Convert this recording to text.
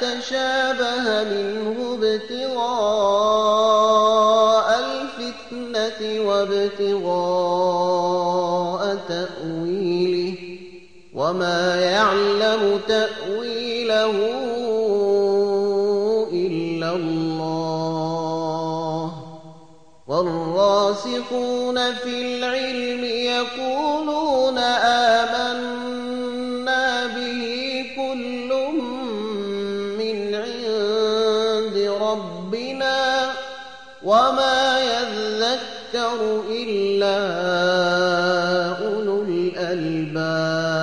تشابه منه ابتغاء الفتنة وابتغاء تأويله. وما يعلم تأويله إلا الله. والراسخون في العلم يقولون ربنا وما يذكر إلا أولو الألباب